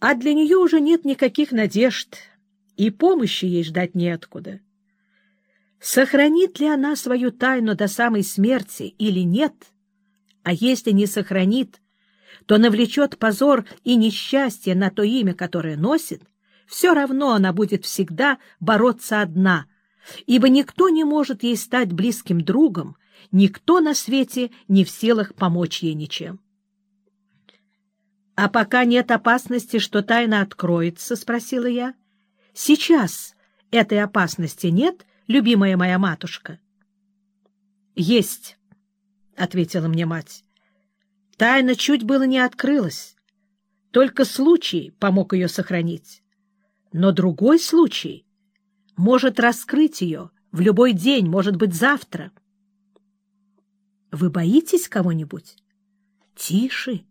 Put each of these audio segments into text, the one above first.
а для нее уже нет никаких надежд, и помощи ей ждать неоткуда. Сохранит ли она свою тайну до самой смерти или нет, а если не сохранит, то навлечет позор и несчастье на то имя, которое носит, все равно она будет всегда бороться одна, ибо никто не может ей стать близким другом, никто на свете не в силах помочь ей ничем. — А пока нет опасности, что тайна откроется, — спросила я. — Сейчас этой опасности нет, любимая моя матушка? — Есть, — ответила мне мать. Тайна чуть было не открылась. Только случай помог ее сохранить. Но другой случай может раскрыть ее в любой день, может быть, завтра. Вы боитесь кого-нибудь? Тише.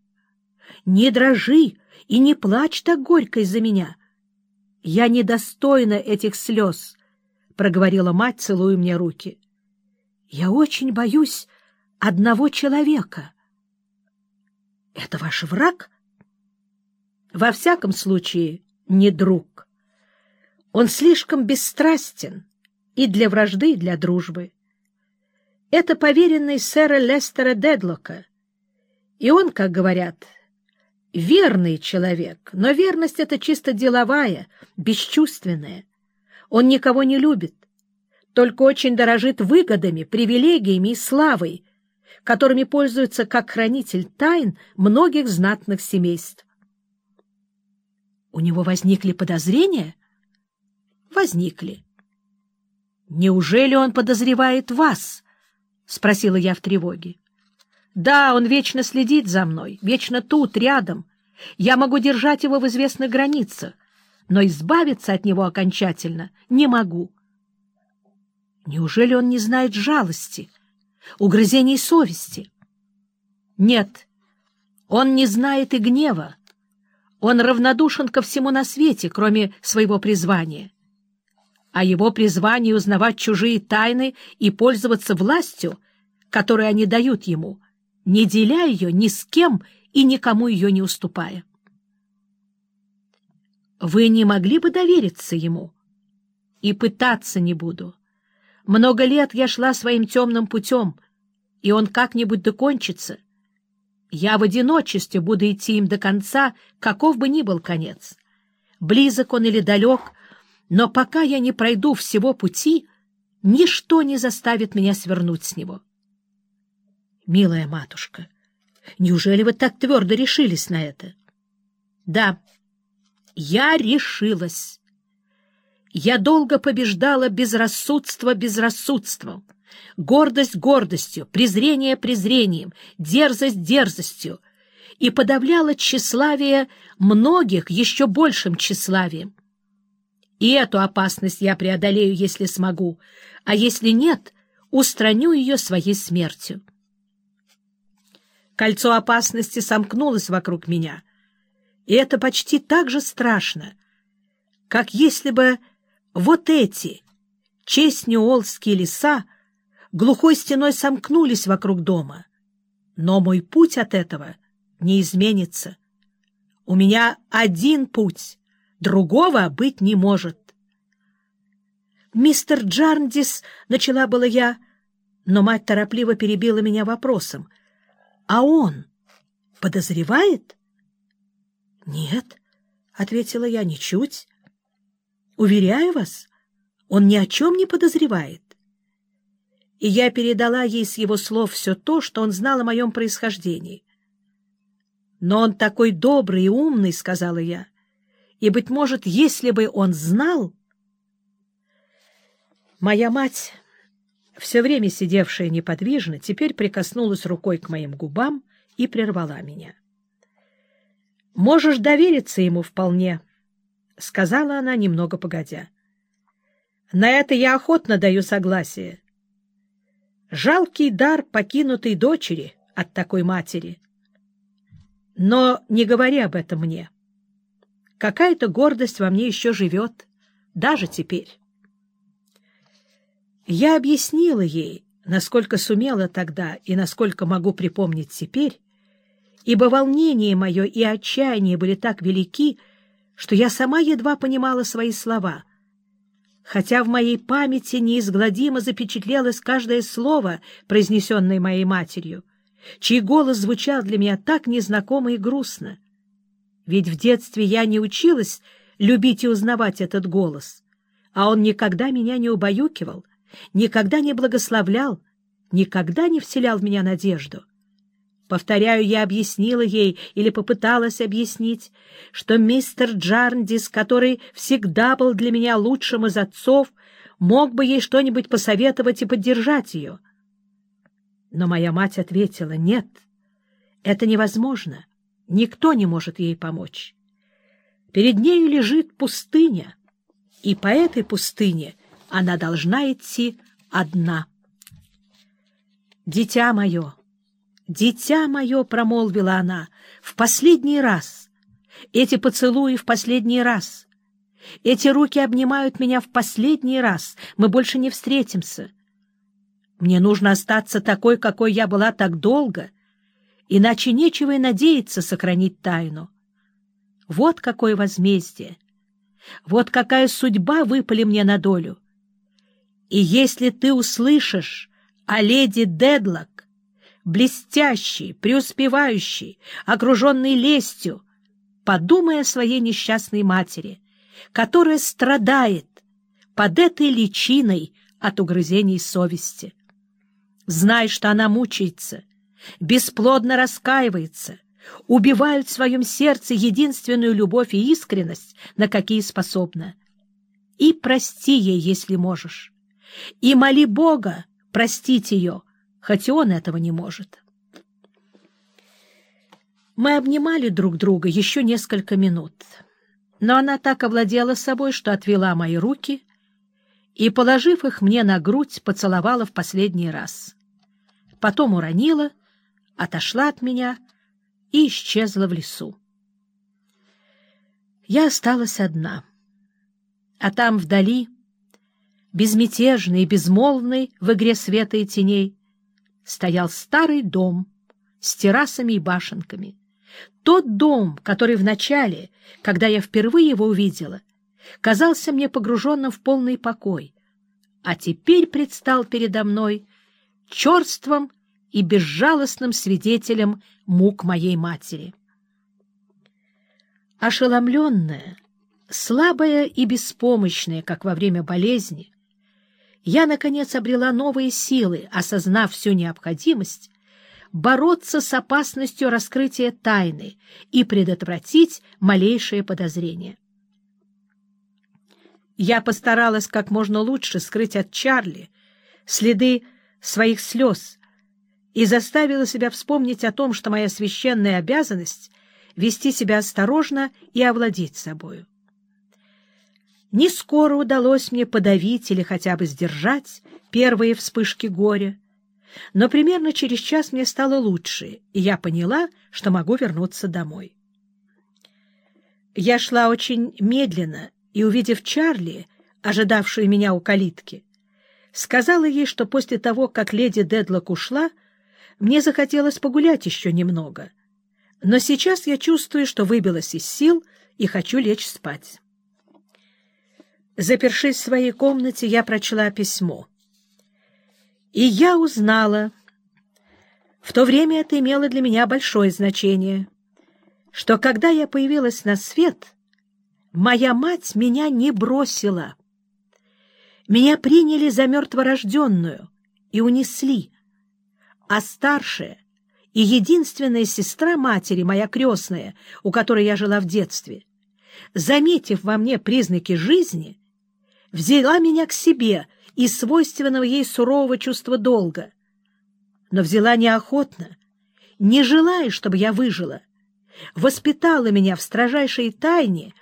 Не дрожи и не плачь так горько из-за меня. Я недостойна этих слез, — проговорила мать, целуя мне руки. Я очень боюсь одного человека — это ваш враг? Во всяком случае, не друг. Он слишком бесстрастен и для вражды, и для дружбы. Это поверенный сэра Лестера Дедлока. И он, как говорят, верный человек, но верность — это чисто деловая, бесчувственная. Он никого не любит, только очень дорожит выгодами, привилегиями и славой, которыми пользуется как хранитель тайн многих знатных семейств. У него возникли подозрения? Возникли. Неужели он подозревает вас? Спросила я в тревоге. Да, он вечно следит за мной, вечно тут, рядом. Я могу держать его в известных границах, но избавиться от него окончательно не могу. Неужели он не знает жалости? угрызений совести. Нет, он не знает и гнева. Он равнодушен ко всему на свете, кроме своего призвания. А его призвание — узнавать чужие тайны и пользоваться властью, которую они дают ему, не деля ее ни с кем и никому ее не уступая. Вы не могли бы довериться ему? И пытаться не буду. Много лет я шла своим темным путем, и он как-нибудь докончится. Я в одиночестве буду идти им до конца, каков бы ни был конец. Близок он или далек, но пока я не пройду всего пути, ничто не заставит меня свернуть с него. Милая матушка, неужели вы так твердо решились на это? Да, я решилась. Я долго побеждала безрассудство безрассудством, гордость гордостью, презрение презрением, дерзость дерзостью и подавляла тщеславие многих еще большим тщеславием. И эту опасность я преодолею, если смогу, а если нет, устраню ее своей смертью. Кольцо опасности сомкнулось вокруг меня, и это почти так же страшно, как если бы вот эти честнюолские леса глухой стеной сомкнулись вокруг дома. Но мой путь от этого не изменится. У меня один путь, другого быть не может. «Мистер Джарндис», — начала была я, но мать торопливо перебила меня вопросом. «А он подозревает?» «Нет», — ответила я, — «ничуть». Уверяю вас, он ни о чем не подозревает. И я передала ей с его слов все то, что он знал о моем происхождении. «Но он такой добрый и умный», — сказала я, — «и, быть может, если бы он знал...» Моя мать, все время сидевшая неподвижно, теперь прикоснулась рукой к моим губам и прервала меня. «Можешь довериться ему вполне», — сказала она немного погодя. — На это я охотно даю согласие. Жалкий дар покинутой дочери от такой матери. Но не говори об этом мне. Какая-то гордость во мне еще живет, даже теперь. Я объяснила ей, насколько сумела тогда и насколько могу припомнить теперь, ибо волнение мое и отчаяние были так велики, что я сама едва понимала свои слова, хотя в моей памяти неизгладимо запечатлелось каждое слово, произнесенное моей матерью, чей голос звучал для меня так незнакомо и грустно. Ведь в детстве я не училась любить и узнавать этот голос, а он никогда меня не убаюкивал, никогда не благословлял, никогда не вселял в меня надежду. Повторяю, я объяснила ей или попыталась объяснить, что мистер Джарндис, который всегда был для меня лучшим из отцов, мог бы ей что-нибудь посоветовать и поддержать ее. Но моя мать ответила, нет, это невозможно, никто не может ей помочь. Перед нею лежит пустыня, и по этой пустыне она должна идти одна. «Дитя мое, дитя мое!» — промолвила она в последний раз. «Эти поцелуи в последний раз. Эти руки обнимают меня в последний раз. Мы больше не встретимся. Мне нужно остаться такой, какой я была так долго, иначе нечего и надеяться сохранить тайну. Вот какое возмездие! Вот какая судьба выпали мне на долю! И если ты услышишь о леди Дедлок, блестящий, преуспевающий, окруженный лестью, подумай о своей несчастной матери, которая страдает под этой личиной от угрызений совести. Знай, что она мучается, бесплодно раскаивается, убивает в своем сердце единственную любовь и искренность, на какие способна. И прости ей, если можешь, и моли Бога простить ее, хоть он этого не может. Мы обнимали друг друга еще несколько минут, но она так овладела собой, что отвела мои руки и, положив их мне на грудь, поцеловала в последний раз потом уронила, отошла от меня и исчезла в лесу. Я осталась одна, а там вдали, безмятежный и безмолвный в игре света и теней, стоял старый дом с террасами и башенками. Тот дом, который вначале, когда я впервые его увидела, казался мне погруженным в полный покой, а теперь предстал передо мной черством и безжалостным свидетелем мук моей матери. Ошеломленная, слабая и беспомощная, как во время болезни, я, наконец, обрела новые силы, осознав всю необходимость бороться с опасностью раскрытия тайны и предотвратить малейшее подозрение. Я постаралась как можно лучше скрыть от Чарли следы своих слез и заставила себя вспомнить о том, что моя священная обязанность — вести себя осторожно и овладеть собою. Не скоро удалось мне подавить или хотя бы сдержать первые вспышки горя, но примерно через час мне стало лучше, и я поняла, что могу вернуться домой. Я шла очень медленно, и, увидев Чарли, ожидавшую меня у калитки, сказала ей, что после того, как леди Дедлок ушла, мне захотелось погулять еще немного. Но сейчас я чувствую, что выбилась из сил и хочу лечь спать. Запершись в своей комнате, я прочла письмо. И я узнала, в то время это имело для меня большое значение, что когда я появилась на свет, моя мать меня не бросила — меня приняли за мертворожденную и унесли, а старшая и единственная сестра матери, моя крестная, у которой я жила в детстве, заметив во мне признаки жизни, взяла меня к себе из свойственного ей сурового чувства долга, но взяла неохотно, не желая, чтобы я выжила, воспитала меня в строжайшей тайне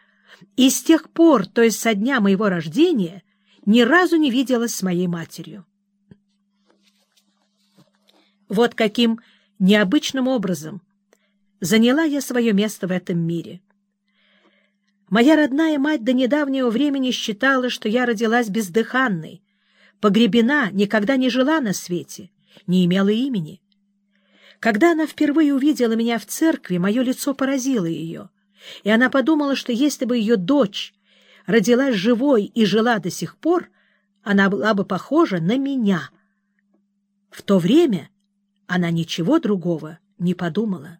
и с тех пор, то есть со дня моего рождения, ни разу не виделась с моей матерью. Вот каким необычным образом заняла я свое место в этом мире. Моя родная мать до недавнего времени считала, что я родилась бездыханной, погребена, никогда не жила на свете, не имела имени. Когда она впервые увидела меня в церкви, мое лицо поразило ее, и она подумала, что если бы ее дочь родилась живой и жила до сих пор, она была бы похожа на меня. В то время она ничего другого не подумала.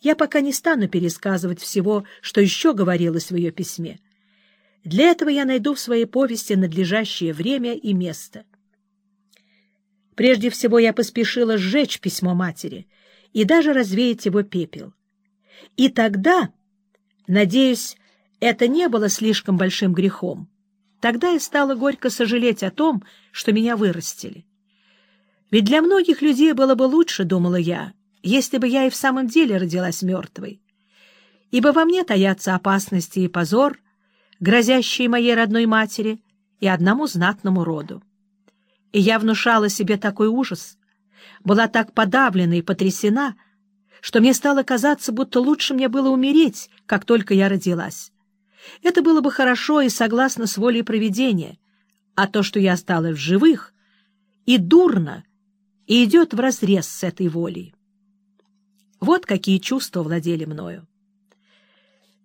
Я пока не стану пересказывать всего, что еще говорилось в ее письме. Для этого я найду в своей повести надлежащее время и место. Прежде всего я поспешила сжечь письмо матери и даже развеять его пепел. И тогда, надеюсь, это не было слишком большим грехом, тогда я стала горько сожалеть о том, что меня вырастили. Ведь для многих людей было бы лучше, думала я, если бы я и в самом деле родилась мертвой. Ибо во мне таятся опасности и позор, грозящие моей родной матери и одному знатному роду. И я внушала себе такой ужас, была так подавлена и потрясена, что мне стало казаться, будто лучше мне было умереть, как только я родилась. Это было бы хорошо и согласно с волей провидения, а то, что я осталась в живых, и дурно, и идет вразрез с этой волей. Вот какие чувства владели мною.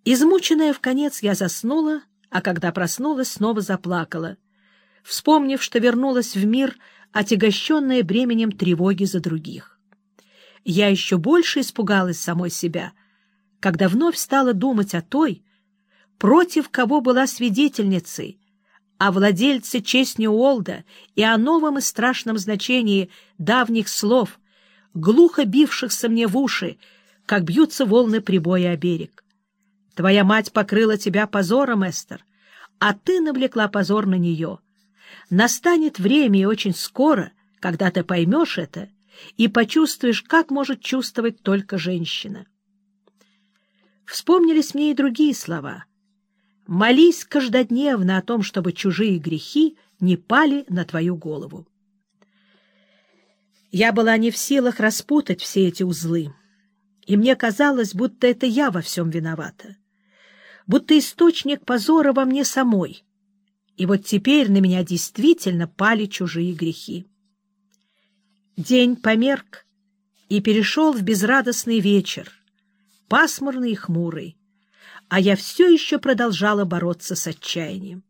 Измученная в конец, я заснула, а когда проснулась, снова заплакала, вспомнив, что вернулась в мир, отягощенная бременем тревоги за других. Я еще больше испугалась самой себя, когда вновь стала думать о той, против кого была свидетельницей, о владельце честь Ньюолда и о новом и страшном значении давних слов, глухо бившихся мне в уши, как бьются волны прибоя о берег. Твоя мать покрыла тебя позором, Эстер, а ты навлекла позор на нее. Настанет время, и очень скоро, когда ты поймешь это и почувствуешь, как может чувствовать только женщина. Вспомнились мне и другие слова — Молись каждодневно о том, чтобы чужие грехи не пали на твою голову. Я была не в силах распутать все эти узлы, и мне казалось, будто это я во всем виновата, будто источник позора во мне самой, и вот теперь на меня действительно пали чужие грехи. День померк и перешел в безрадостный вечер, пасмурный и хмурый а я все еще продолжала бороться с отчаянием.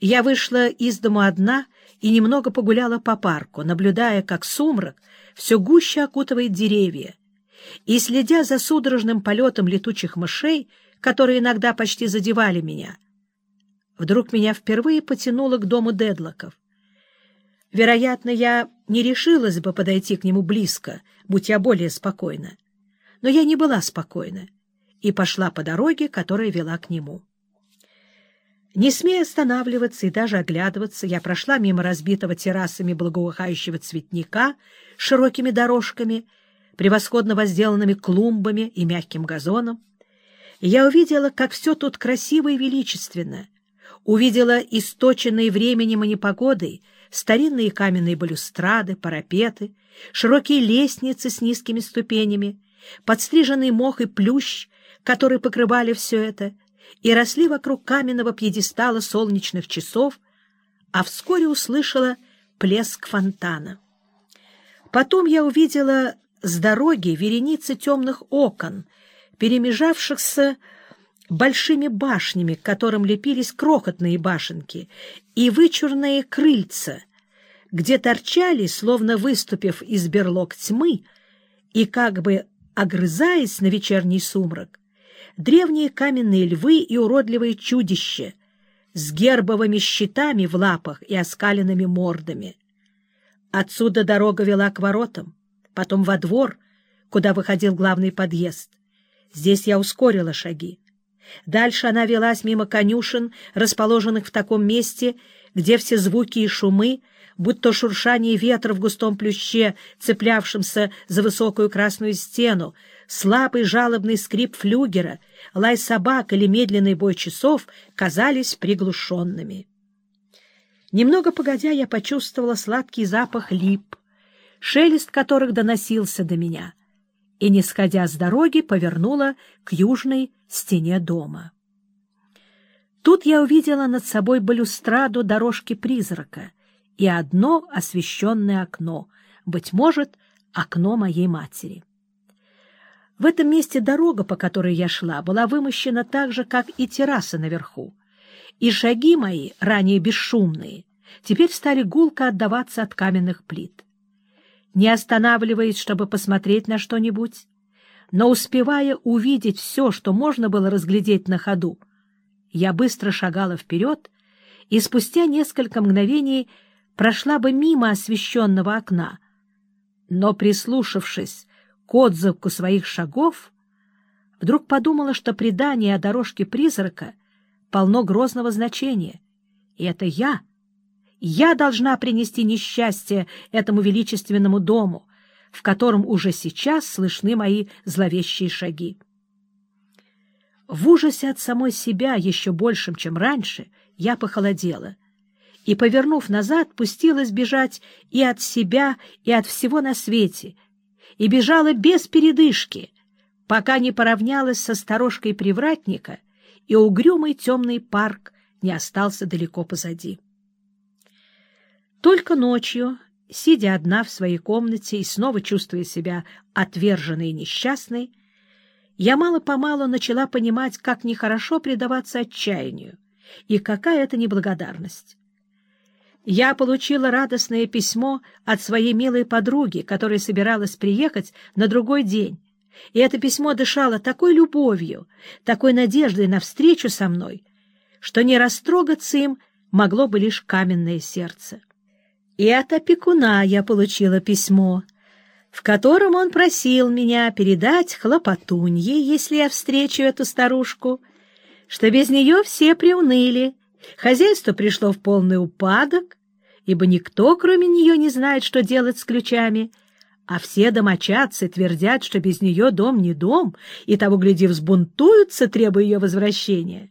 Я вышла из дому одна и немного погуляла по парку, наблюдая, как сумрак все гуще окутывает деревья, и следя за судорожным полетом летучих мышей, которые иногда почти задевали меня. Вдруг меня впервые потянуло к дому Дедлоков. Вероятно, я не решилась бы подойти к нему близко, будь я более спокойна. Но я не была спокойна и пошла по дороге, которая вела к нему. Не смея останавливаться и даже оглядываться, я прошла мимо разбитого террасами благоухающего цветника широкими дорожками, превосходно возделанными клумбами и мягким газоном, и я увидела, как все тут красиво и величественно, увидела источенные временем и непогодой старинные каменные балюстрады, парапеты, широкие лестницы с низкими ступенями, подстриженный мох и плющ, которые покрывали все это, и росли вокруг каменного пьедестала солнечных часов, а вскоре услышала плеск фонтана. Потом я увидела с дороги вереницы темных окон, перемежавшихся большими башнями, к которым лепились крохотные башенки, и вычурные крыльца, где торчали, словно выступив из берлог тьмы, и как бы огрызаясь на вечерний сумрак, древние каменные львы и уродливые чудища с гербовыми щитами в лапах и оскаленными мордами. Отсюда дорога вела к воротам, потом во двор, куда выходил главный подъезд. Здесь я ускорила шаги. Дальше она велась мимо конюшен, расположенных в таком месте, где все звуки и шумы, будь то шуршание ветра в густом плюще, цеплявшемся за высокую красную стену, слабый жалобный скрип флюгера, лай собак или медленный бой часов казались приглушенными. Немного погодя, я почувствовала сладкий запах лип, шелест которых доносился до меня, и, не сходя с дороги, повернула к южной стене дома. Тут я увидела над собой балюстраду дорожки призрака и одно освещенное окно, быть может, окно моей матери. В этом месте дорога, по которой я шла, была вымощена так же, как и терраса наверху, и шаги мои, ранее бесшумные, теперь стали гулко отдаваться от каменных плит. Не останавливаясь, чтобы посмотреть на что-нибудь, но успевая увидеть все, что можно было разглядеть на ходу, я быстро шагала вперед и спустя несколько мгновений прошла бы мимо освещенного окна. Но, прислушавшись к отзывку своих шагов, вдруг подумала, что предание о дорожке призрака полно грозного значения. И это я, я должна принести несчастье этому величественному дому, в котором уже сейчас слышны мои зловещие шаги. В ужасе от самой себя еще большим, чем раньше, я похолодела и, повернув назад, пустилась бежать и от себя, и от всего на свете, и бежала без передышки, пока не поравнялась со сторожкой привратника, и угрюмый темный парк не остался далеко позади. Только ночью, сидя одна в своей комнате и снова чувствуя себя отверженной и несчастной, я мало-помалу начала понимать, как нехорошо предаваться отчаянию и какая это неблагодарность. Я получила радостное письмо от своей милой подруги, которая собиралась приехать на другой день, и это письмо дышало такой любовью, такой надеждой на встречу со мной, что не растрогаться им могло бы лишь каменное сердце. И от опекуна я получила письмо, в котором он просил меня передать хлопотунье, если я встречу эту старушку, что без нее все приуныли, хозяйство пришло в полный упадок, ибо никто, кроме нее, не знает, что делать с ключами, а все домочадцы твердят, что без нее дом не дом, и того, гляди, взбунтуются, требуя ее возвращения.